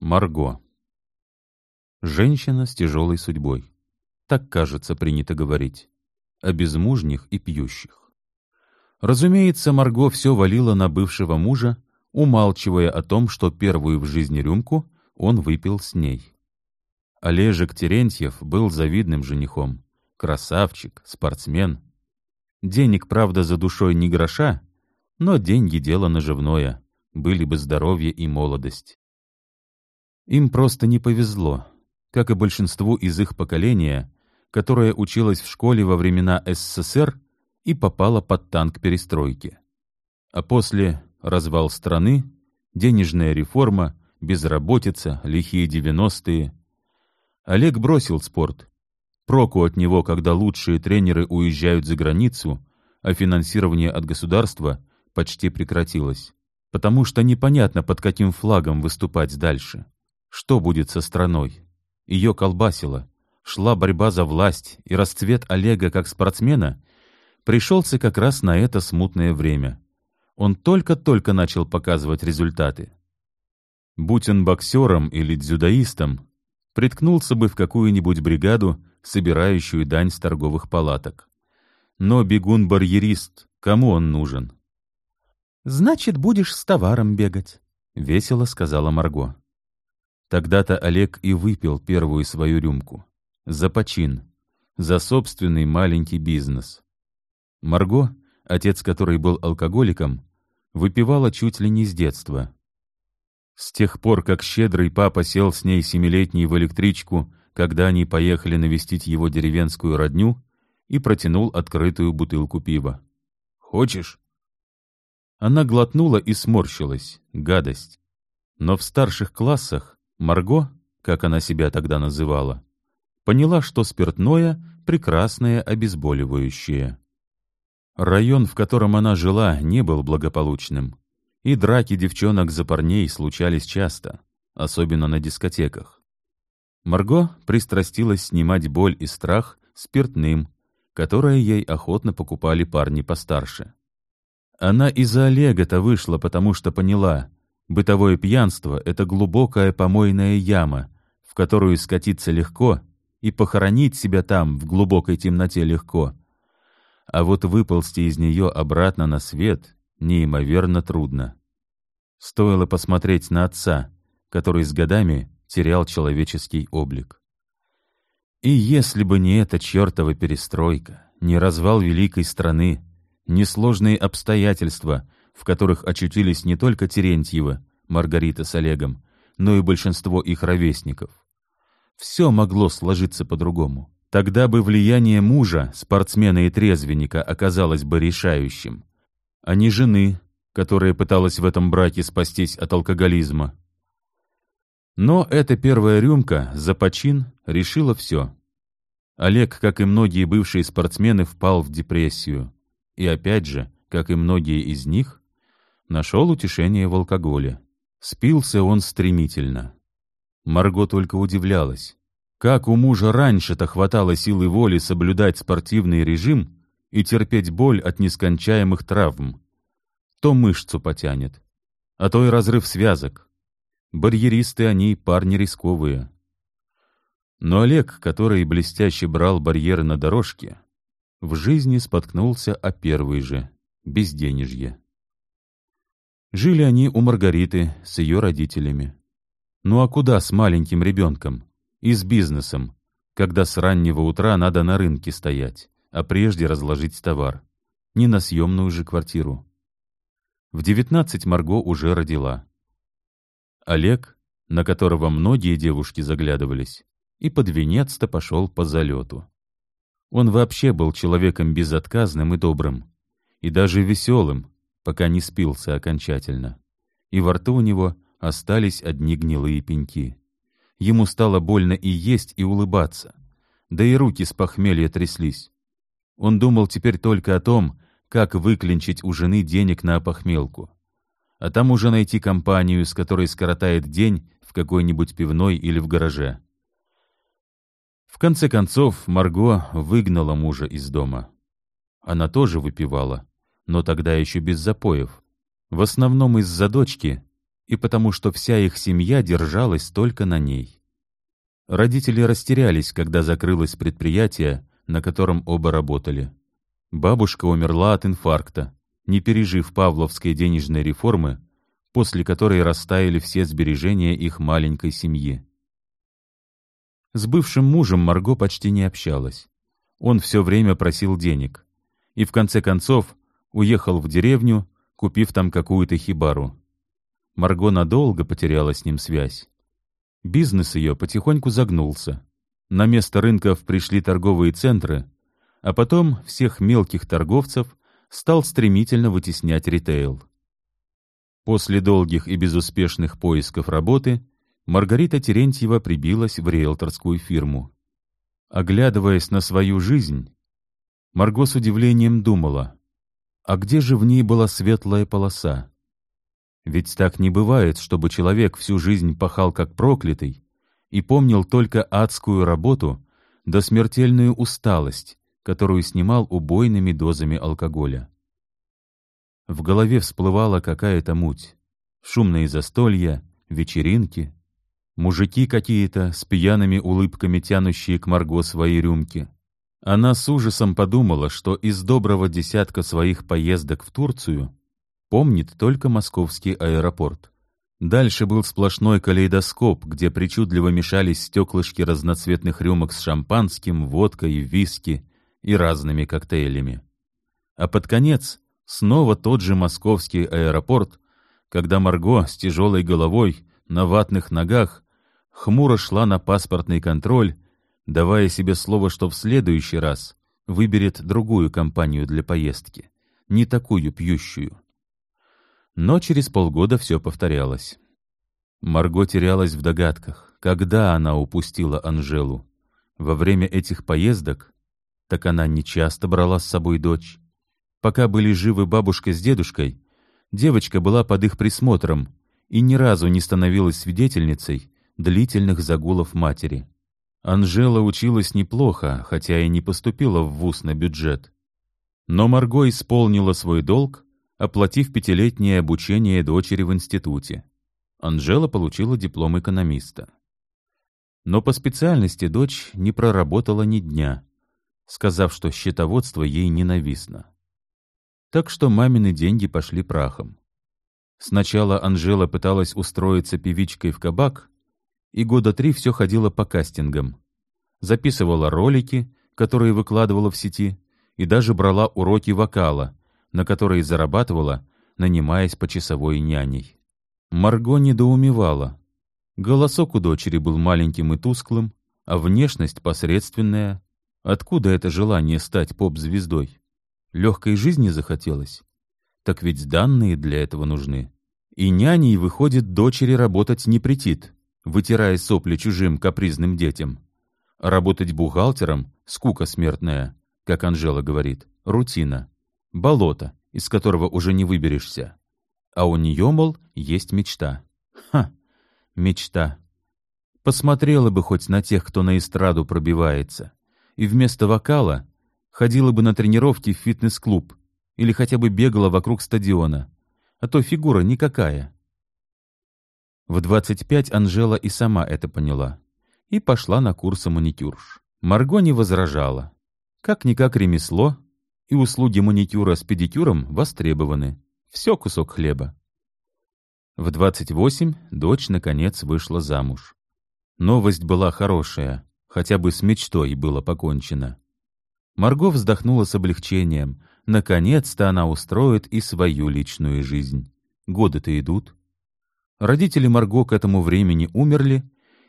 Марго. Женщина с тяжелой судьбой. Так, кажется, принято говорить. О безмужних и пьющих. Разумеется, Марго все валила на бывшего мужа, умалчивая о том, что первую в жизни рюмку он выпил с ней. Олежек Терентьев был завидным женихом. Красавчик, спортсмен. Денег, правда, за душой не гроша, но деньги — дело наживное, были бы здоровье и молодость. Им просто не повезло, как и большинству из их поколения, которое училось в школе во времена СССР и попало под танк перестройки. А после развал страны, денежная реформа, безработица, лихие девяностые. Олег бросил спорт. Проку от него, когда лучшие тренеры уезжают за границу, а финансирование от государства почти прекратилось. Потому что непонятно, под каким флагом выступать дальше. Что будет со страной? Ее колбасило. Шла борьба за власть, и расцвет Олега как спортсмена пришелся как раз на это смутное время. Он только-только начал показывать результаты. Будь он боксером или дзюдоистом, приткнулся бы в какую-нибудь бригаду, собирающую дань с торговых палаток. Но бегун-барьерист, кому он нужен? «Значит, будешь с товаром бегать», — весело сказала Марго. Тогда-то Олег и выпил первую свою рюмку. За почин, за собственный маленький бизнес. Марго, отец которой был алкоголиком, выпивала чуть ли не с детства. С тех пор, как щедрый папа сел с ней семилетней в электричку, когда они поехали навестить его деревенскую родню, и протянул открытую бутылку пива. «Хочешь?» Она глотнула и сморщилась. Гадость. Но в старших классах Марго, как она себя тогда называла, поняла, что спиртное — прекрасное обезболивающее. Район, в котором она жила, не был благополучным, и драки девчонок за парней случались часто, особенно на дискотеках. Марго пристрастилась снимать боль и страх спиртным, которое ей охотно покупали парни постарше. Она из-за Олега-то вышла, потому что поняла, Бытовое пьянство — это глубокая помойная яма, в которую скатиться легко и похоронить себя там в глубокой темноте легко. А вот выползти из нее обратно на свет неимоверно трудно. Стоило посмотреть на отца, который с годами терял человеческий облик. И если бы не эта чертова перестройка, не развал великой страны, не сложные обстоятельства — в которых очутились не только Терентьева, Маргарита с Олегом, но и большинство их ровесников. Все могло сложиться по-другому. Тогда бы влияние мужа, спортсмена и трезвенника оказалось бы решающим, а не жены, которая пыталась в этом браке спастись от алкоголизма. Но эта первая рюмка за почин решила все. Олег, как и многие бывшие спортсмены, впал в депрессию. И опять же, как и многие из них, нашел утешение в алкоголе. Спился он стремительно. Марго только удивлялась. Как у мужа раньше-то хватало силы воли соблюдать спортивный режим и терпеть боль от нескончаемых травм? То мышцу потянет, а то и разрыв связок. Барьеристы они парни рисковые. Но Олег, который блестяще брал барьеры на дорожке, в жизни споткнулся о первой же — безденежье. Жили они у Маргариты с ее родителями. Ну а куда с маленьким ребенком? И с бизнесом, когда с раннего утра надо на рынке стоять, а прежде разложить товар. Не на съемную же квартиру. В девятнадцать Марго уже родила. Олег, на которого многие девушки заглядывались, и под венец-то пошел по залету. Он вообще был человеком безотказным и добрым, и даже веселым, пока не спился окончательно. И во рту у него остались одни гнилые пеньки. Ему стало больно и есть, и улыбаться. Да и руки с похмелья тряслись. Он думал теперь только о том, как выклинчить у жены денег на опохмелку. А там уже найти компанию, с которой скоротает день в какой-нибудь пивной или в гараже. В конце концов, Марго выгнала мужа из дома. Она тоже выпивала, но тогда еще без запоев. В основном из-за дочки и потому что вся их семья держалась только на ней. Родители растерялись, когда закрылось предприятие, на котором оба работали. Бабушка умерла от инфаркта, не пережив Павловской денежной реформы, после которой растаяли все сбережения их маленькой семьи. С бывшим мужем Марго почти не общалась. Он все время просил денег. И в конце концов уехал в деревню, купив там какую-то хибару. Марго надолго потеряла с ним связь. Бизнес ее потихоньку загнулся. На место рынков пришли торговые центры, а потом всех мелких торговцев стал стремительно вытеснять ритейл. После долгих и безуспешных поисков работы Маргарита Терентьева прибилась в риэлторскую фирму. Оглядываясь на свою жизнь, Марго с удивлением думала, а где же в ней была светлая полоса? Ведь так не бывает, чтобы человек всю жизнь пахал как проклятый и помнил только адскую работу да смертельную усталость, которую снимал убойными дозами алкоголя. В голове всплывала какая-то муть. Шумные застолья, вечеринки, мужики какие-то с пьяными улыбками тянущие к Марго свои рюмки. Она с ужасом подумала, что из доброго десятка своих поездок в Турцию помнит только московский аэропорт. Дальше был сплошной калейдоскоп, где причудливо мешались стеклышки разноцветных рюмок с шампанским, водкой, виски и разными коктейлями. А под конец Снова тот же московский аэропорт, когда Марго с тяжелой головой, на ватных ногах, хмуро шла на паспортный контроль, давая себе слово, что в следующий раз выберет другую компанию для поездки, не такую пьющую. Но через полгода все повторялось. Марго терялась в догадках, когда она упустила Анжелу. Во время этих поездок, так она не часто брала с собой дочь, Пока были живы бабушка с дедушкой, девочка была под их присмотром и ни разу не становилась свидетельницей длительных загулов матери. Анжела училась неплохо, хотя и не поступила в вуз на бюджет. Но Марго исполнила свой долг, оплатив пятилетнее обучение дочери в институте. Анжела получила диплом экономиста. Но по специальности дочь не проработала ни дня, сказав, что счетоводство ей ненавистно. Так что мамины деньги пошли прахом. Сначала Анжела пыталась устроиться певичкой в кабак, и года три все ходила по кастингам. Записывала ролики, которые выкладывала в сети, и даже брала уроки вокала, на которые зарабатывала, нанимаясь почасовой няней. Марго недоумевала. Голосок у дочери был маленьким и тусклым, а внешность посредственная. Откуда это желание стать поп-звездой? Легкой жизни захотелось? Так ведь данные для этого нужны. И няней, выходит, дочери работать не претит, вытирая сопли чужим капризным детям. Работать бухгалтером — скука смертная, как Анжела говорит, рутина, болото, из которого уже не выберешься. А у нее, мол, есть мечта. Ха, мечта. Посмотрела бы хоть на тех, кто на эстраду пробивается, и вместо вокала ходила бы на тренировки в фитнес-клуб или хотя бы бегала вокруг стадиона, а то фигура никакая. В 25 Анжела и сама это поняла и пошла на курсы маникюрш. Марго не возражала. Как-никак ремесло, и услуги маникюра с педикюром востребованы. Все кусок хлеба. В 28 дочь, наконец, вышла замуж. Новость была хорошая, хотя бы с мечтой было покончено. Марго вздохнула с облегчением. Наконец-то она устроит и свою личную жизнь. Годы-то идут. Родители Марго к этому времени умерли,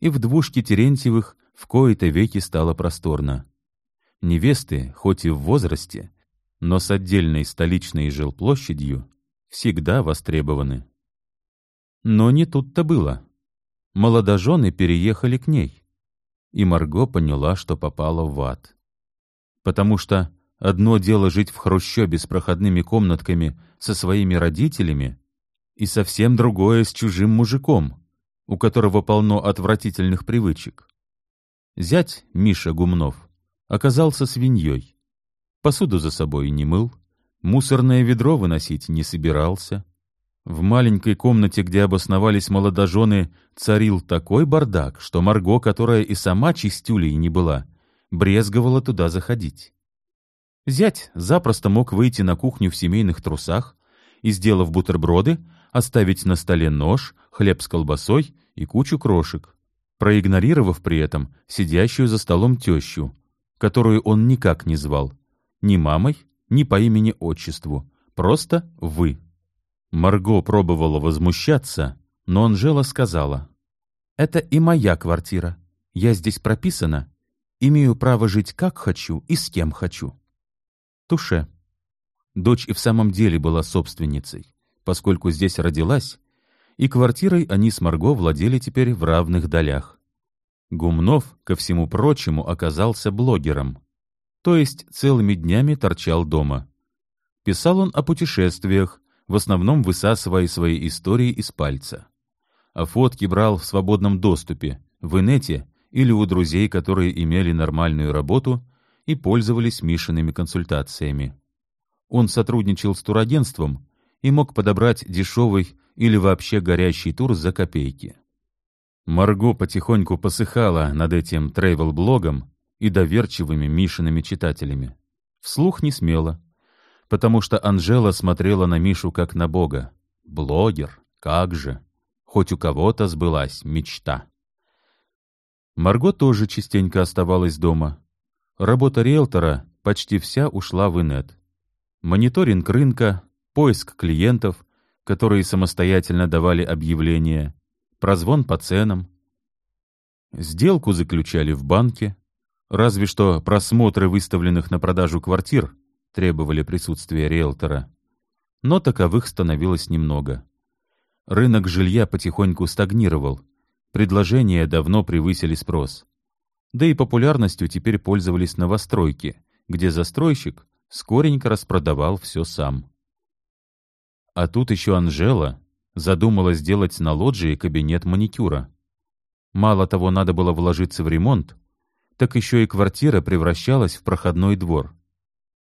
и в двушке Терентьевых в кои-то веки стало просторно. Невесты, хоть и в возрасте, но с отдельной столичной жилплощадью, всегда востребованы. Но не тут-то было. Молодожены переехали к ней, и Марго поняла, что попала в ад потому что одно дело жить в хрущебе с проходными комнатками со своими родителями, и совсем другое с чужим мужиком, у которого полно отвратительных привычек. Зять, Миша Гумнов, оказался свиньей. Посуду за собой не мыл, мусорное ведро выносить не собирался. В маленькой комнате, где обосновались молодожены, царил такой бардак, что Марго, которая и сама чистюлей не была, брезговала туда заходить. Зять запросто мог выйти на кухню в семейных трусах и, сделав бутерброды, оставить на столе нож, хлеб с колбасой и кучу крошек, проигнорировав при этом сидящую за столом тещу, которую он никак не звал, ни мамой, ни по имени-отчеству, просто «вы». Марго пробовала возмущаться, но Анжела сказала, «Это и моя квартира. Я здесь прописана, имею право жить как хочу и с кем хочу». Туше. Дочь и в самом деле была собственницей, поскольку здесь родилась, и квартирой они с Марго владели теперь в равных долях. Гумнов, ко всему прочему, оказался блогером, то есть целыми днями торчал дома. Писал он о путешествиях, в основном высасывая свои истории из пальца. А фотки брал в свободном доступе, в инете или у друзей, которые имели нормальную работу и пользовались Мишиными консультациями. Он сотрудничал с турагентством и мог подобрать дешевый или вообще горящий тур за копейки. Марго потихоньку посыхала над этим трейвел-блогом и доверчивыми Мишиными читателями. Вслух не смела, потому что Анжела смотрела на Мишу как на бога. Блогер, как же! Хоть у кого-то сбылась мечта. Марго тоже частенько оставалась дома. Работа риэлтора почти вся ушла в инет. Мониторинг рынка, поиск клиентов, которые самостоятельно давали объявления, прозвон по ценам. Сделку заключали в банке, разве что просмотры выставленных на продажу квартир требовали присутствия риэлтора. Но таковых становилось немного. Рынок жилья потихоньку стагнировал, предложения давно превысили спрос. Да и популярностью теперь пользовались новостройки, где застройщик скоренько распродавал все сам. А тут еще Анжела задумала сделать на лоджии кабинет маникюра. Мало того, надо было вложиться в ремонт, так еще и квартира превращалась в проходной двор.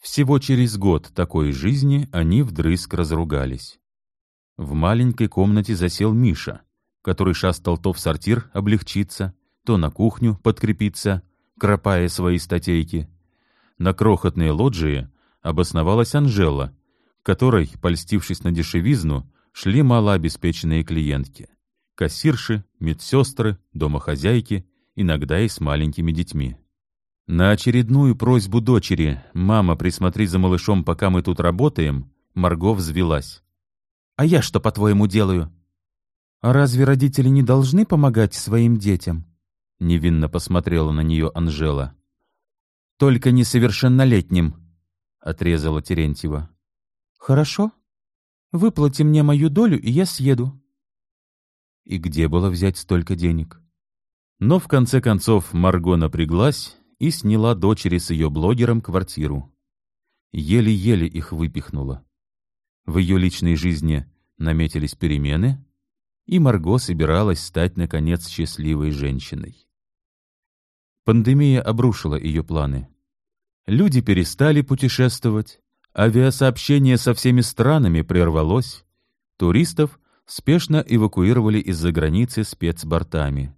Всего через год такой жизни они вдрызг разругались. В маленькой комнате засел Миша, который шастал то в сортир облегчиться, то на кухню подкрепиться, кропая свои статейки. На крохотной лоджии обосновалась Анжела, которой, польстившись на дешевизну, шли малообеспеченные клиентки. Кассирши, медсестры, домохозяйки, иногда и с маленькими детьми. На очередную просьбу дочери «Мама, присмотри за малышом, пока мы тут работаем», Марго взвелась. «А я что, по-твоему, делаю?» «А разве родители не должны помогать своим детям?» Невинно посмотрела на нее Анжела. «Только несовершеннолетним», — отрезала Терентьева. «Хорошо. Выплати мне мою долю, и я съеду». И где было взять столько денег? Но в конце концов Марго напряглась и сняла дочери с ее блогером квартиру. Еле-еле их выпихнула. В ее личной жизни наметились перемены, и Марго собиралась стать, наконец, счастливой женщиной. Пандемия обрушила ее планы. Люди перестали путешествовать, авиасообщение со всеми странами прервалось, туристов спешно эвакуировали из-за границы спецбортами.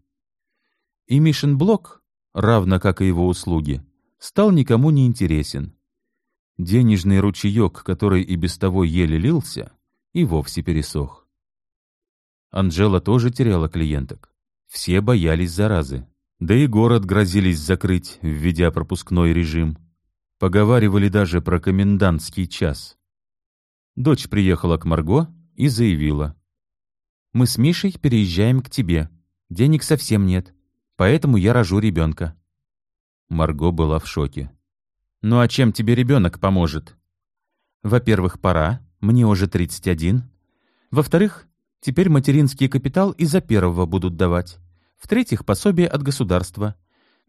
И Мишенблок равно как и его услуги, стал никому не интересен. Денежный ручеек, который и без того еле лился, и вовсе пересох. Анжела тоже теряла клиенток. Все боялись заразы. Да и город грозились закрыть, введя пропускной режим. Поговаривали даже про комендантский час. Дочь приехала к Марго и заявила. «Мы с Мишей переезжаем к тебе. Денег совсем нет поэтому я рожу ребенка». Марго была в шоке. «Ну а чем тебе ребенок поможет?» «Во-первых, пора, мне уже 31. Во-вторых, теперь материнский капитал и за первого будут давать. В-третьих, пособие от государства.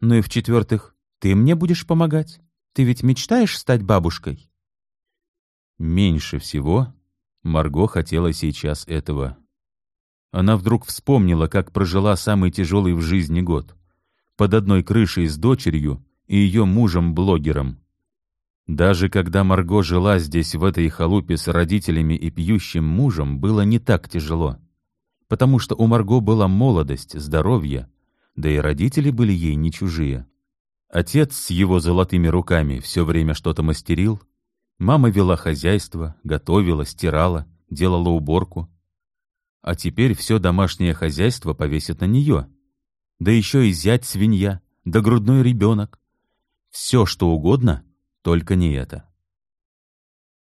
Ну и в-четвертых, ты мне будешь помогать. Ты ведь мечтаешь стать бабушкой?» Меньше всего Марго хотела сейчас этого. Она вдруг вспомнила, как прожила самый тяжелый в жизни год. Под одной крышей с дочерью и ее мужем-блогером. Даже когда Марго жила здесь, в этой халупе с родителями и пьющим мужем, было не так тяжело. Потому что у Марго была молодость, здоровье, да и родители были ей не чужие. Отец с его золотыми руками все время что-то мастерил, мама вела хозяйство, готовила, стирала, делала уборку. А теперь все домашнее хозяйство повесит на нее. Да еще и зять свинья, да грудной ребенок. Все, что угодно, только не это.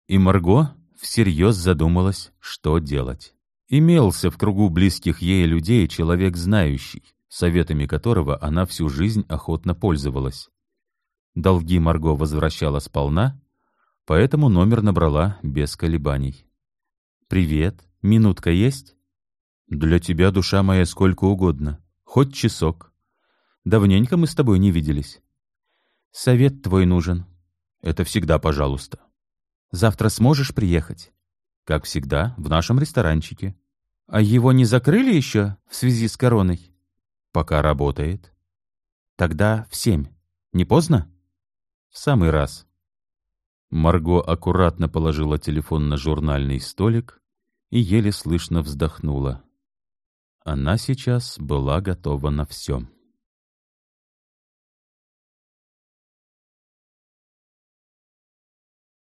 И Марго всерьез задумалась, что делать. Имелся в кругу близких ей людей человек знающий, советами которого она всю жизнь охотно пользовалась. Долги Марго возвращала сполна, поэтому номер набрала без колебаний. «Привет, минутка есть?» «Для тебя, душа моя, сколько угодно, хоть часок. Давненько мы с тобой не виделись. Совет твой нужен. Это всегда пожалуйста. Завтра сможешь приехать?» «Как всегда, в нашем ресторанчике». «А его не закрыли еще в связи с короной?» «Пока работает». «Тогда в семь. Не поздно?» «В самый раз». Марго аккуратно положила телефон на журнальный столик и еле слышно вздохнула. Она сейчас была готова на все.